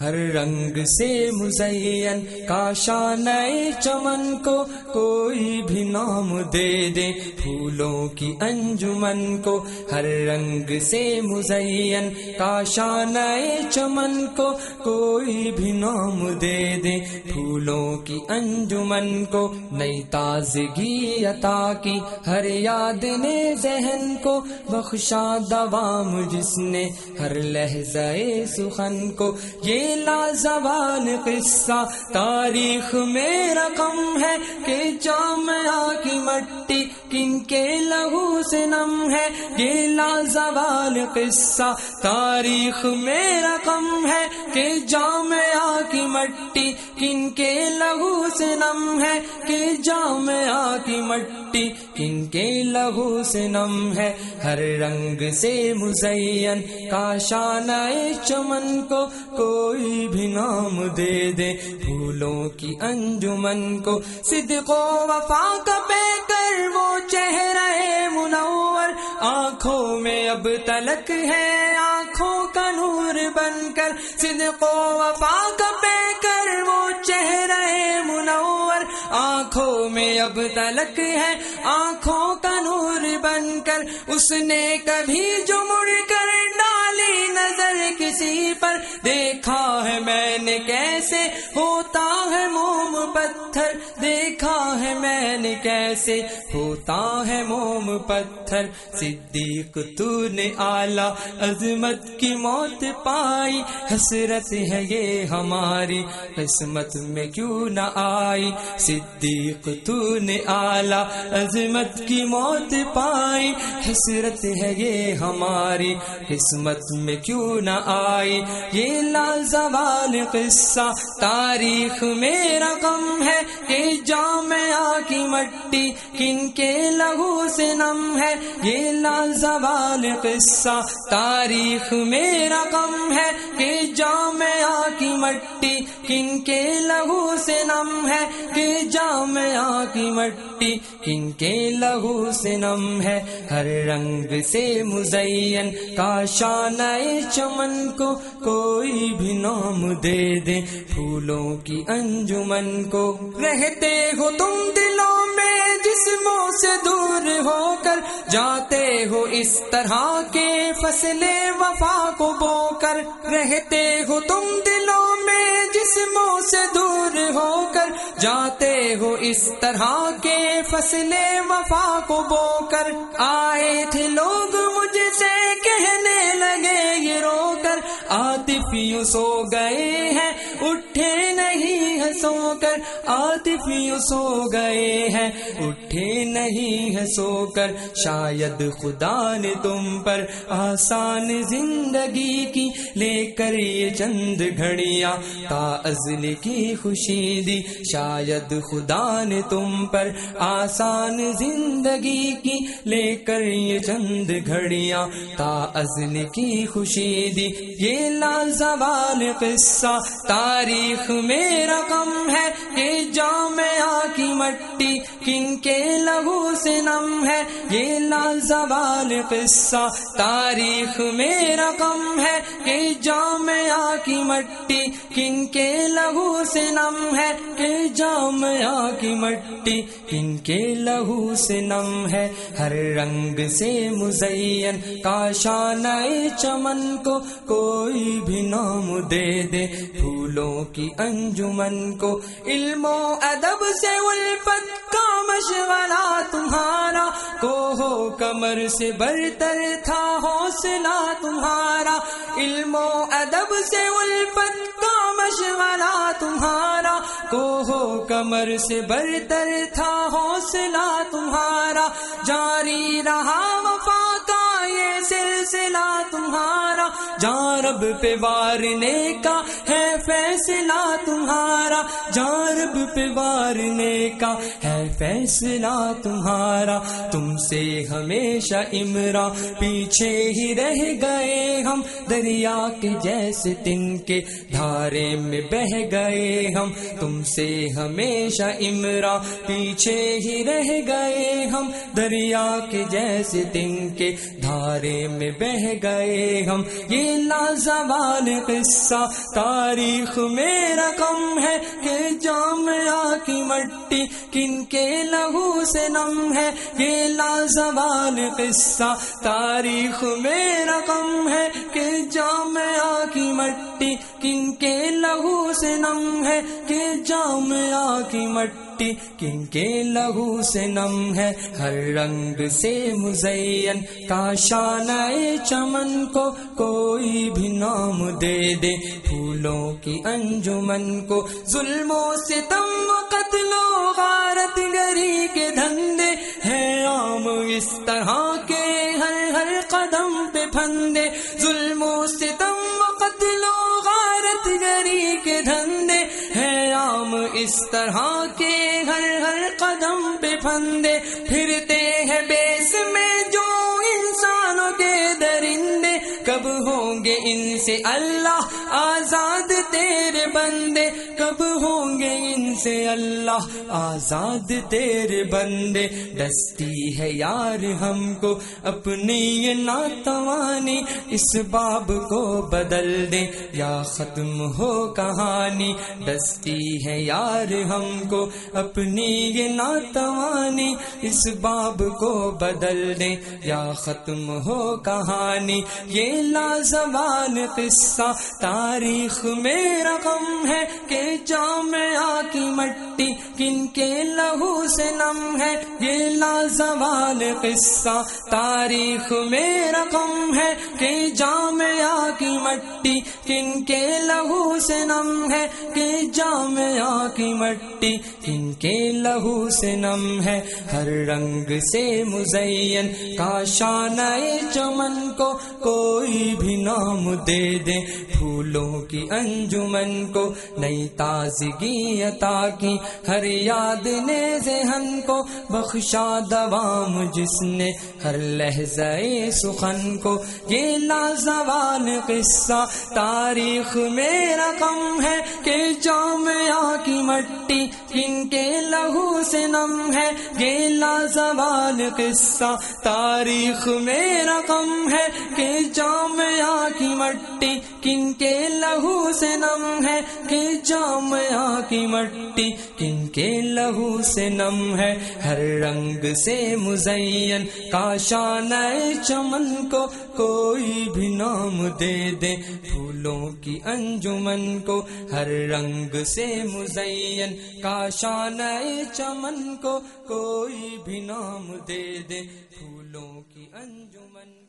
ہر رنگ سے مزین، کاشان چمن کو کوئی بھی نام دے دے۔ پھولوں کی انجمن کو ہر رنگ سے مزین، کاشان چمن کو کوئی بھی نام دے دے۔ پھولوں کی انجمن کو نئی تازگی عطا کی۔ ہر یاد نے ذہن کو بخشا دوام، جس نے ہر لہجہ سخن کو یہ لازوال قصہ۔ تاریخ میں رقم ہے کہ جامعہ کی مٹی کن کے لہو سے نم ہے۔ یہ لازوال قصہ۔ تاریخ میں رقم ہے کہ جامعہ مٹی کن کے لہو سے نم ہے کہ جامعہ کی مٹی کن کے لہو سے نم ہے ہر رنگ سے مزین کاشان چمن کو کوئی بھی نام دے دے پھولوں کی انجمن کو صدق و وفا کا پے کر وہ چہرے منور آنکھوں میں اب تلک ہے آنکھوں کا نور بن کر صدق و وفا کا پے کب تلک ہے، آنکھوں کا نور بن کر، اس نے کبھی جو مڑ کر ڈالی نظر کسی پر، دیکھا ہے میں نے کیسے، ہوتا ہے موم پتھر دیکھا ہے میں نے کیسے؟ ہوتا ہے موم پتھر۔ صدیق تو نے آلہ عظمت کی موت پائی۔ حسرت ہے یہ ہماری۔ قسمت میں کیوں نہ آئی؟ صدیق تو نے آلہ عظمت کی موت پائی۔ حسرت ہے یہ ہماری۔ قسمت میں کیوں نہ آئی؟ یہ لازوال قصہ۔ تاریخ میں رقم ہے کہ جامعہ کی مٹی، کن کے لہو سے نم ہے، یہ لازوال قصہ۔ تاریخ میں رقم ہے کہ جامعہ کی مٹی کن کے لہو سے نم ہے کہ جامعہ کی مٹی؟ کن کے لہو سے نم ہے ہر رنگ سے مزین کاشان چمن کو کوئی بھی نام دے دے پھولوں کی انجمن کو رہتے ہو تم دلوں میں جسموں سے دور ہو کر جاتے ہو اس طرح کے فصل وفا کو بو کر رہتے ہو تم دلوں میں جسموں سے دور ہو کر جاتے ہو اس طرح کے فصل وفا کو بو کر۔ آئے تھے لوگ مجھ سے کہنے لگے، یہ رو کر۔ آتف یوں سو گئے ہیں، اٹھے نہیں ہے سو کر۔ آتف یوں سو گئے ہیں، اٹھے نہیں ہے سو کر۔ شاید خدا نے تم پر آسان زندگی کی، لے کر یہ چند گھڑیاں۔ تا ازل کی خوشی دی شاید خدا نے تم پر آسان زندگی کی لے کر یہ چند گھڑیاں تا ازل کی خوشی دی یہ لازوال قصہ تاریخ میں رقم ہے کہ جامعہ کی مٹی کن کے لہو سے نم ہے۔ یہ لازوال قصہ تاریخ میں رقم ہے کہ جامعہ کی مٹی کن کے کے لہو سے نم ہے کہ جامعہ کی مٹی کن کے لہو سے نم ہے۔ ہر رنگ سے مزین کاشان چمن کو، کوئی بھی نام دے دے۔ پھولوں کی انجمن کو، علم و ادب سے الفت کا مشغلہ تمہارا۔ کو ہو کمر سے برتر تھا حوصلہ تمہارا۔ علم و ادب سے الفت کا کمر سے برتر تھا حوصلہ تمہارا جاری رہا وفا سلسلہ تمہارا جان رب پہ وارنے کا ہے فیصلہ تمہارا جارب پہ وارنے کا ہے فیصلہ تمہارا، تم سے ہمیشہ امرا، پیچھے ہی رہ گئے ہم، دریا کے جیسے تن کے دھارے میں بہ گئے ہم، تم سے ہمیشہ امرا، پیچھے ہی رہ گئے ہم، دریا کے جیسے تن کے دھارے میں بہ گئے ہم۔ یہ لازوال قصہ۔ تاریخ میرا کم ہے کہ جامعہ کی مٹی کن کے لہو سے نم ہے۔ یہ لازوال قصہ۔ تاریخ میرا کم ہے کہ جامعہ کی مٹی کن کے لہو سے نم ہے۔ کہ جامعہ کی مٹی کن کے لہو سے نم ہے، ہر رنگ سے مزین۔ کا شان چمن کو کوئی بھی نام دے دے۔ پھولوں کی انجمن کو ظلم و ستم و قتل و غارت گری کے دھندے ہے عام اس طرح کے ہر ہر قدم پہ پھندے۔ ظلم و ستم و قتل و غارت گری کے دھندے ہے عام اس طرح کے بندے پھرتے سے اللہ آزاد تیرے بندے، کب ہوں گے ان سے اللہ آزاد تیرے بندے؟ دستی ہے یار ہم کو اپنی یہ ناتوانی، اس باب کو بدل دے یا ختم ہو کہانی؟ دستی ہے یار ہم کو اپنی یہ ناتوانی، اس باب کو بدل دے یا ختم ہو کہانی؟ یہ لازوال قصہ۔ تاریخ میں رقم ہے کہ جامعہ کی مٹی کن کے لہو سے نم ہے، یہ لازوال قصہ۔ تاریخ میں رقم ہے کہ جامعہ کی مٹی کن کے لہو سے نم ہے۔ کہ جامعہ کی مٹی کن کے لہو سے نم ہے۔ ہر رنگ سے مزین، کا شان چمن کو کوئی بھی نام دے۔ دے پھولوں کی انجمن کو، نئی تازگی عطا کی۔ ہر یاد نے ذہن کو، بخشا دوام جس نے۔ ہر لہجہ سخن کو، یہ لازوال قصہ۔ تاریخ میں رقم ہے کہ جامعہ کی مٹی کن کے لہو سے نم ہے۔ یہ لازوال قصہ۔ تاریخ میں رقم ہے کہ جامعہ کی مٹی کن کے لہو سے نم ہے کہ جامعہ کی مٹی کن کے لہو سے نم ہے ہر رنگ سے مزین کا شان چمن کو کوئی بھی نام دے دے پھولوں کی انجمن کو ہر رنگ سے مزین کا شان چمن کو کوئی بھی نام دے دے پھولوں کی انجمن